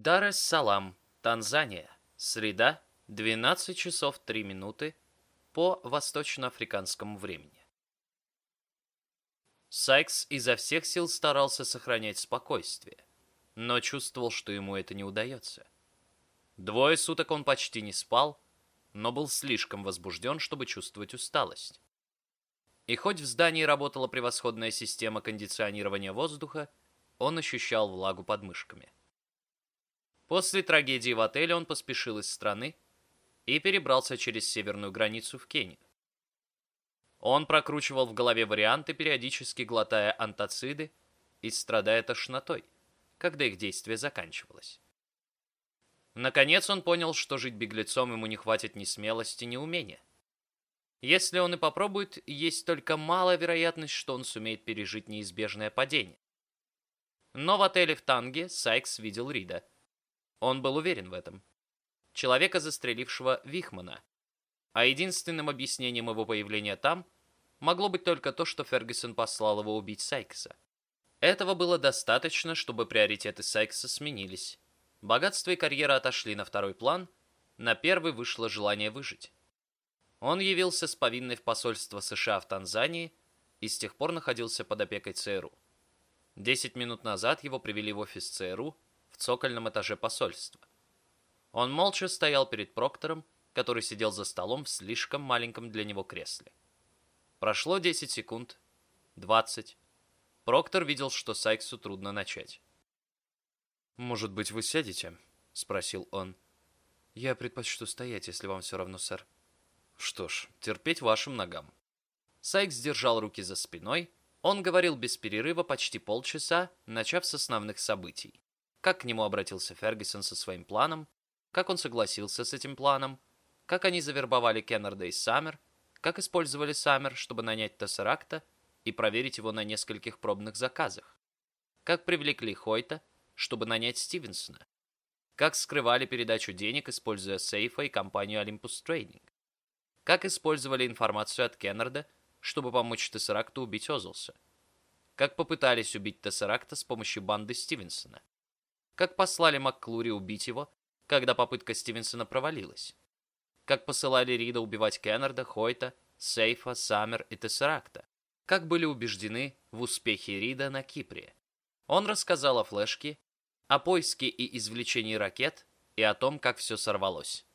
Дар-эс-Салам, Танзания. Среда, 12 часов 3 минуты по восточноафриканскому времени. Сайкс изо всех сил старался сохранять спокойствие, но чувствовал, что ему это не удается. Двое суток он почти не спал, но был слишком возбужден, чтобы чувствовать усталость. И хоть в здании работала превосходная система кондиционирования воздуха, он ощущал влагу под мышками. После трагедии в отеле он поспешил из страны и перебрался через северную границу в Кению. Он прокручивал в голове варианты, периодически глотая антациды и страдая тошнотой, когда их действие заканчивалось. Наконец он понял, что жить беглецом ему не хватит ни смелости, ни умения. Если он и попробует, есть только малая вероятность, что он сумеет пережить неизбежное падение. Но в отеле в Танге Сайкс видел Рида. Он был уверен в этом. Человека, застрелившего Вихмана. А единственным объяснением его появления там могло быть только то, что Фергюсон послал его убить Сайкса. Этого было достаточно, чтобы приоритеты Сайкса сменились. Богатство и карьера отошли на второй план, на первый вышло желание выжить. Он явился с повинной в посольство США в Танзании и с тех пор находился под опекой ЦРУ. Десять минут назад его привели в офис ЦРУ в цокольном этаже посольства. Он молча стоял перед Проктором, который сидел за столом в слишком маленьком для него кресле. Прошло 10 секунд, 20. Проктор видел, что Сайксу трудно начать. «Может быть, вы сядете?» — спросил он. «Я предпочту стоять, если вам все равно, сэр». «Что ж, терпеть вашим ногам». Сайкс держал руки за спиной. Он говорил без перерыва почти полчаса, начав с основных событий. Как к нему обратился Фергюсон со своим планом, как он согласился с этим планом, как они завербовали Кеннерда и Саммер, как использовали Саммер, чтобы нанять Тессеракта и проверить его на нескольких пробных заказах, как привлекли Хойта, чтобы нанять Стивенсона. Как скрывали передачу денег, используя сейфа и компанию Olympus Trading. Как использовали информацию от Кеннерда, чтобы помочь Тессеракту убить Озлса. Как попытались убить Тессеракта с помощью банды Стивенсона. Как послали Макклури убить его, когда попытка Стивенсона провалилась. Как посылали Рида убивать Кеннерда, Хойта, Сейфа, Саммер и Тессеракта. Как были убеждены в успехе Рида на Кипре. Он рассказал о флешке о поиске и извлечении ракет и о том, как все сорвалось.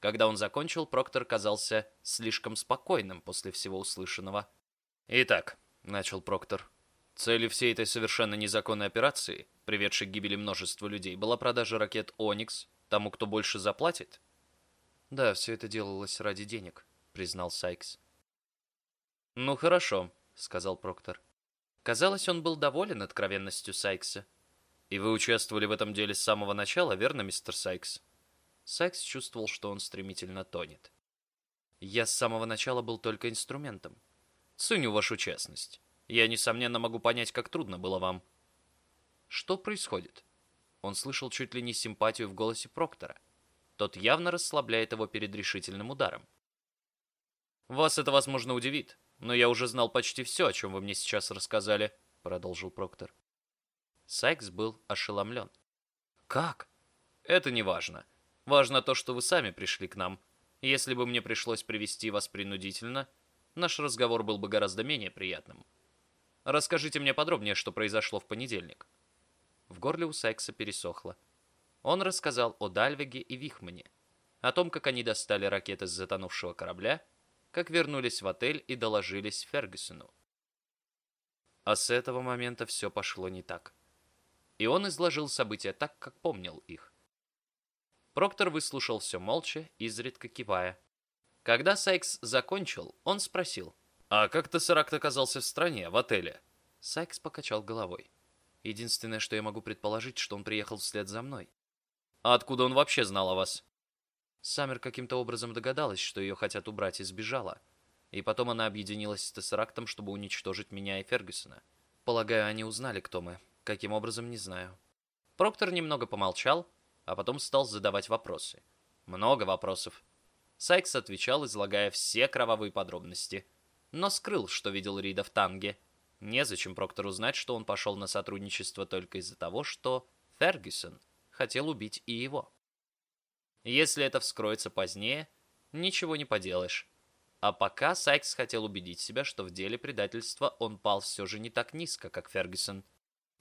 Когда он закончил, Проктор казался слишком спокойным после всего услышанного. «Итак», — начал Проктор, — «целью всей этой совершенно незаконной операции, приведшей к гибели множества людей, была продажа ракет «Оникс» тому, кто больше заплатит?» «Да, все это делалось ради денег», — признал Сайкс. «Ну хорошо», — сказал Проктор. Казалось, он был доволен откровенностью Сайкса. И вы участвовали в этом деле с самого начала, верно, мистер Сайкс? Сайкс чувствовал, что он стремительно тонет. Я с самого начала был только инструментом. Ценю вашу честность. Я, несомненно, могу понять, как трудно было вам. Что происходит? Он слышал чуть ли не симпатию в голосе Проктора. Тот явно расслабляет его перед решительным ударом. «Вас это, возможно, удивит, но я уже знал почти все, о чем вы мне сейчас рассказали», — продолжил Проктор. Сайкс был ошеломлен. «Как?» «Это не важно. Важно то, что вы сами пришли к нам. Если бы мне пришлось привести вас принудительно, наш разговор был бы гораздо менее приятным. Расскажите мне подробнее, что произошло в понедельник». В горле у Сайкса пересохло. Он рассказал о Дальвеге и Вихмане, о том, как они достали ракеты с затонувшего корабля, как вернулись в отель и доложились Фергюсону. А с этого момента все пошло не так и он изложил события так, как помнил их. Проктор выслушал все молча, изредка кивая. Когда Сайкс закончил, он спросил, «А как Тессеракт оказался в стране, в отеле?» Сайкс покачал головой. «Единственное, что я могу предположить, что он приехал вслед за мной». «А откуда он вообще знал о вас?» Саммер каким-то образом догадалась, что ее хотят убрать, и сбежала. И потом она объединилась с Тессерактом, чтобы уничтожить меня и Фергюсона. Полагаю, они узнали, кто мы. Каким образом, не знаю. Проктор немного помолчал, а потом стал задавать вопросы. Много вопросов. Сайкс отвечал, излагая все кровавые подробности. Но скрыл, что видел Рида в Танге. Незачем Проктору знать, что он пошел на сотрудничество только из-за того, что Фергюсон хотел убить и его. Если это вскроется позднее, ничего не поделаешь. А пока Сайкс хотел убедить себя, что в деле предательства он пал все же не так низко, как Фергюсон.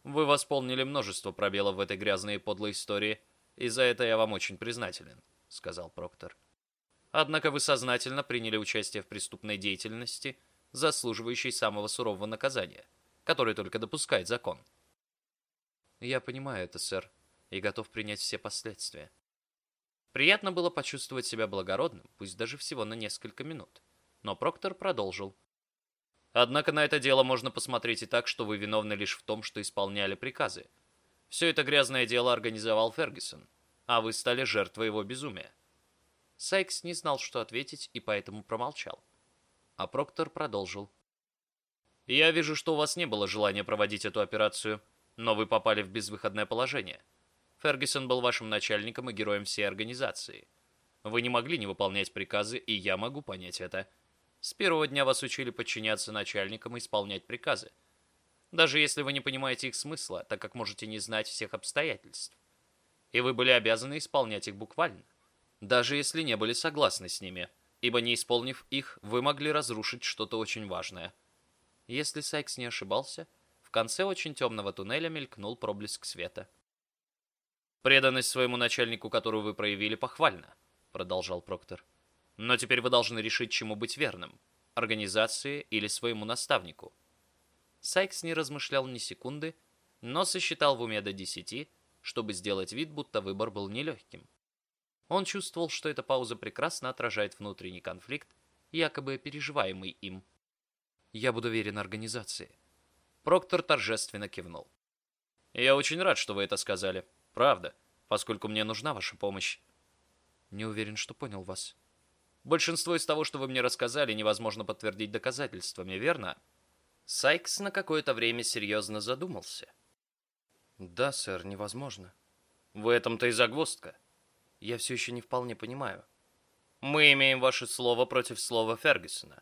Вы восполнили множество пробелов в этой грязной и подлой истории, и за это я вам очень признателен, сказал Проктор. Однако вы сознательно приняли участие в преступной деятельности, заслуживающей самого сурового наказания, которое только допускает закон. Я понимаю это, сэр, и готов принять все последствия. Приятно было почувствовать себя благородным, пусть даже всего на несколько минут. Но Проктор продолжил. Однако на это дело можно посмотреть и так, что вы виновны лишь в том, что исполняли приказы. Все это грязное дело организовал Фергюсон, а вы стали жертвой его безумия. Сайкс не знал, что ответить, и поэтому промолчал. А Проктор продолжил. «Я вижу, что у вас не было желания проводить эту операцию, но вы попали в безвыходное положение. Фергюсон был вашим начальником и героем всей организации. Вы не могли не выполнять приказы, и я могу понять это. С первого дня вас учили подчиняться начальникам и исполнять приказы. Даже если вы не понимаете их смысла, так как можете не знать всех обстоятельств. И вы были обязаны исполнять их буквально. Даже если не были согласны с ними, ибо не исполнив их, вы могли разрушить что-то очень важное. Если Сайкс не ошибался, в конце очень темного туннеля мелькнул проблеск света. «Преданность своему начальнику, которую вы проявили, похвальна», — продолжал Проктор. «Но теперь вы должны решить, чему быть верным — организации или своему наставнику». Сайкс не размышлял ни секунды, но сосчитал в уме до десяти, чтобы сделать вид, будто выбор был нелегким. Он чувствовал, что эта пауза прекрасно отражает внутренний конфликт, якобы переживаемый им. «Я буду верен организации». Проктор торжественно кивнул. «Я очень рад, что вы это сказали. Правда, поскольку мне нужна ваша помощь». «Не уверен, что понял вас». «Большинство из того, что вы мне рассказали, невозможно подтвердить доказательствами, верно?» Сайкс на какое-то время серьезно задумался. «Да, сэр, невозможно». «В этом-то и загвоздка. Я все еще не вполне понимаю. Мы имеем ваше слово против слова Фергюсона.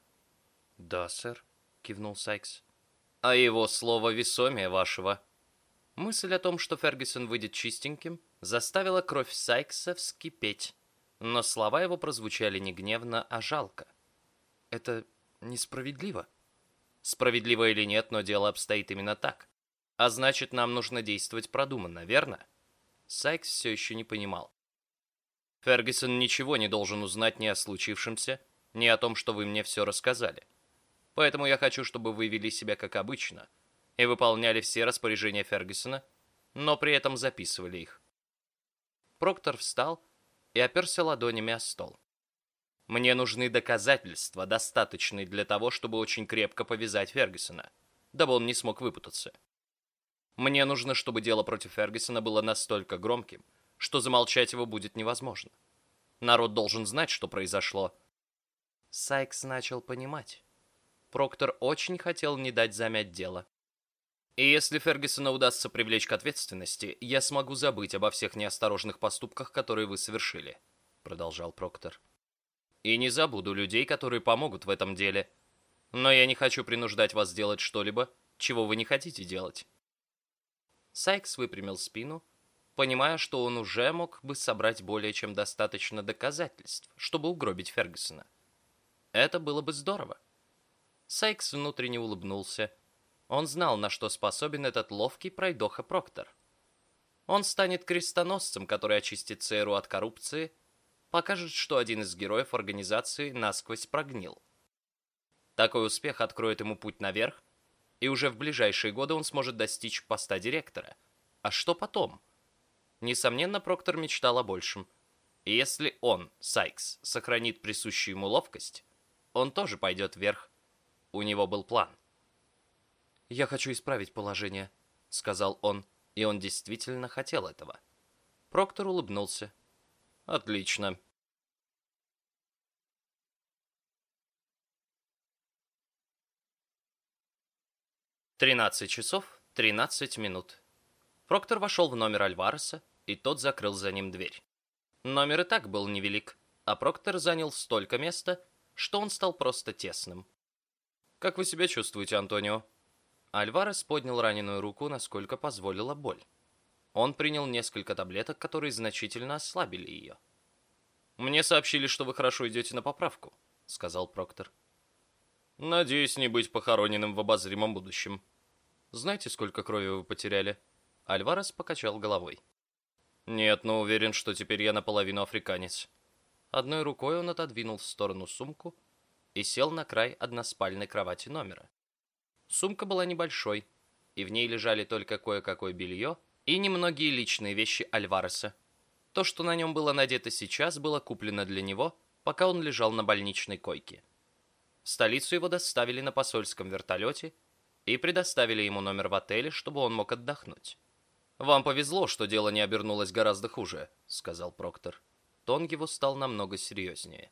Да, сэр, кивнул Сайкс. А его слово весомее вашего. Мысль о том, что Фергюсон выйдет чистеньким, заставила кровь Сайкса вскипеть. Но слова его прозвучали не гневно, а жалко. Это несправедливо. Справедливо или нет, но дело обстоит именно так. А значит, нам нужно действовать продуманно, верно? Сайкс все еще не понимал. Фергюсон ничего не должен узнать ни о случившемся, ни о том, что вы мне все рассказали. Поэтому я хочу, чтобы вы вели себя как обычно и выполняли все распоряжения Фергюсона, но при этом записывали их. Проктор встал и оперся ладонями о стол. Мне нужны доказательства, достаточные для того, чтобы очень крепко повязать Фергюсона, дабы он не смог выпутаться. Мне нужно, чтобы дело против Фергюсона было настолько громким, что замолчать его будет невозможно. Народ должен знать, что произошло. Сайкс начал понимать. Проктор очень хотел не дать замять дело. И если Фергюсона удастся привлечь к ответственности, я смогу забыть обо всех неосторожных поступках, которые вы совершили, продолжал Проктор. И не забуду людей, которые помогут в этом деле. Но я не хочу принуждать вас делать что-либо, чего вы не хотите делать. Сайкс выпрямил спину понимая, что он уже мог бы собрать более чем достаточно доказательств, чтобы угробить Фергюсона. Это было бы здорово. Сайкс внутренне улыбнулся. Он знал, на что способен этот ловкий пройдоха Проктор. Он станет крестоносцем, который очистит ЦРУ от коррупции, покажет, что один из героев организации насквозь прогнил. Такой успех откроет ему путь наверх, и уже в ближайшие годы он сможет достичь поста директора. А что потом? Несомненно, Проктор мечтал о большем. И если он, Сайкс, сохранит присущую ему ловкость, он тоже пойдет вверх. У него был план. «Я хочу исправить положение», — сказал он, и он действительно хотел этого. Проктор улыбнулся. «Отлично. Тринадцать часов тринадцать минут. Проктор вошел в номер Альвареса, и тот закрыл за ним дверь. Номер и так был невелик, а Проктор занял столько места, что он стал просто тесным. «Как вы себя чувствуете, Антонио?» Альварес поднял раненую руку, насколько позволила боль. Он принял несколько таблеток, которые значительно ослабили ее. «Мне сообщили, что вы хорошо идете на поправку», — сказал Проктор. «Надеюсь не быть похороненным в обозримом будущем. Знаете, сколько крови вы потеряли?» Альварес покачал головой. «Нет, но уверен, что теперь я наполовину африканец». Одной рукой он отодвинул в сторону сумку и сел на край односпальной кровати номера. Сумка была небольшой, и в ней лежали только кое-какое белье и немногие личные вещи Альвареса. То, что на нем было надето сейчас, было куплено для него, пока он лежал на больничной койке. В столицу его доставили на посольском вертолете и предоставили ему номер в отеле, чтобы он мог отдохнуть. «Вам повезло, что дело не обернулось гораздо хуже», — сказал Проктор. Тон его стал намного серьезнее.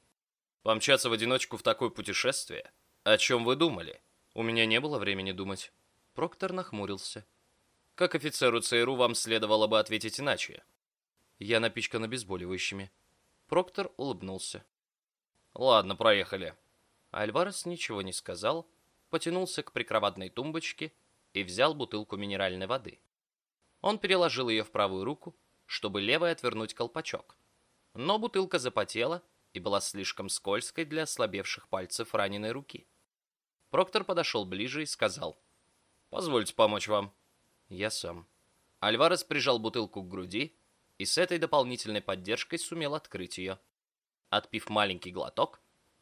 «Помчаться в одиночку в такое путешествие? О чем вы думали? У меня не было времени думать». Проктор нахмурился. Как офицеру ЦРУ вам следовало бы ответить иначе. Я напичкан обезболивающими. Проктор улыбнулся. Ладно, проехали. Альварес ничего не сказал, потянулся к прикроватной тумбочке и взял бутылку минеральной воды. Он переложил ее в правую руку, чтобы левой отвернуть колпачок. Но бутылка запотела и была слишком скользкой для ослабевших пальцев раненой руки. Проктор подошел ближе и сказал, «Позвольте помочь вам». Я сам. Альварес прижал бутылку к груди и с этой дополнительной поддержкой сумел открыть ее. Отпив маленький глоток,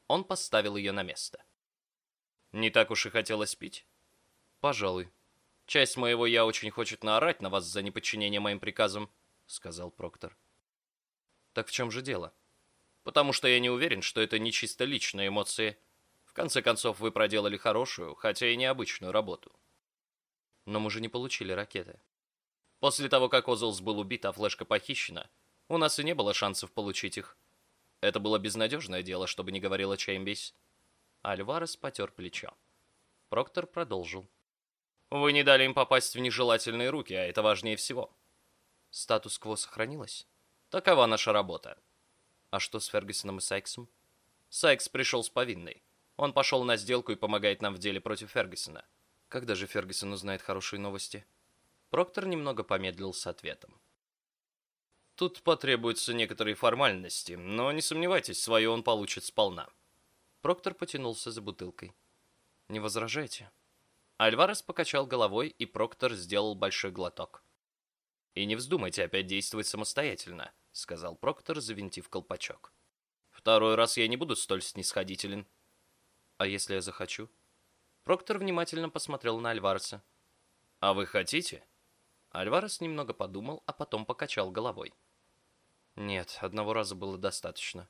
он поставил ее на место. Не так уж и хотелось пить? Пожалуй. Часть моего «я» очень хочет наорать на вас за неподчинение моим приказам, сказал Проктор. Так в чем же дело? Потому что я не уверен, что это не чисто личные эмоции. В конце концов, вы проделали хорошую, хотя и необычную работу. Но мы же не получили ракеты. После того, как Озлс был убит, а флешка похищена, у нас и не было шансов получить их. Это было безнадежное дело, чтобы не говорила Чеймбис. Альварес потер плечо. Проктор продолжил. Вы не дали им попасть в нежелательные руки, а это важнее всего. Статус-кво сохранилось. Такова наша работа. А что с Фергюсоном и Сайксом? Сайкс пришел с повинной. Он пошел на сделку и помогает нам в деле против Фергюсона. Когда же Фергюсон узнает хорошие новости? Проктор немного помедлил с ответом. Тут потребуются некоторые формальности, но не сомневайтесь, свое он получит сполна. Проктор потянулся за бутылкой. Не возражайте. Альварес покачал головой, и Проктор сделал большой глоток. «И не вздумайте опять действовать самостоятельно», — сказал Проктор, завинтив колпачок. «Второй раз я не буду столь снисходителен». «А если я захочу?» Проктор внимательно посмотрел на Альвареса. «А вы хотите?» Альварес немного подумал, а потом покачал головой. «Нет, одного раза было достаточно».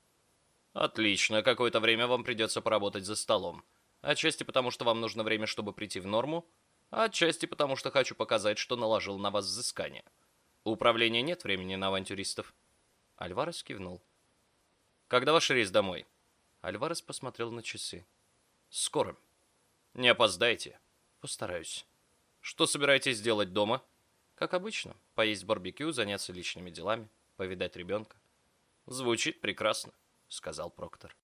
«Отлично, какое-то время вам придется поработать за столом. Отчасти потому, что вам нужно время, чтобы прийти в норму, отчасти потому, что хочу показать, что наложил на вас взыскание. У управления нет времени на авантюристов». Альварес кивнул. «Когда ваш рейс домой?» Альварес посмотрел на часы. «Скоро». Не опоздайте. Постараюсь. Что собираетесь делать дома? Как обычно, поесть барбекю, заняться личными делами, повидать ребенка. Звучит прекрасно, сказал Проктор.